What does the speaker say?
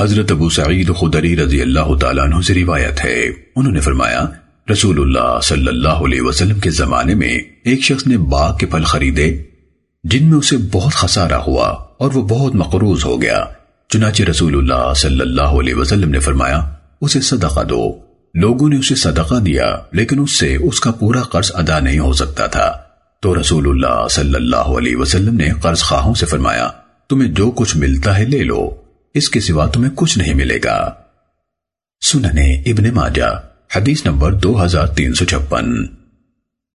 حضرت ابو سعید خدری رضی اللہ تعالیٰ عنہ سے روایت ہے۔ انہوں نے فرمایا، رسول اللہ صلی اللہ علیہ وسلم کے زمانے میں ایک شخص نے باغ کے پھل خریدے، جن میں اسے بہت خسارہ ہوا اور وہ بہت مقروض ہو گیا۔ چنانچہ رسول اللہ صلی اللہ علیہ وسلم نے فرمایا، اسے صدقہ دو۔ لوگوں نے اسے صدقہ دیا، لیکن اس سے اس کا پورا قرض ادا نہیں ہو سکتا تھا۔ تو رسول اللہ صلی اللہ علیہ وسلم نے قرض خواہوں سے فرمایا، تمہیں جو کچھ ملتا ہے لے لو۔ اس کے سوا تمہیں کچھ نہیں ملے گا۔ سننے ابن ماجہ، حدیث نمبر دو ہزار تین سو چھپن۔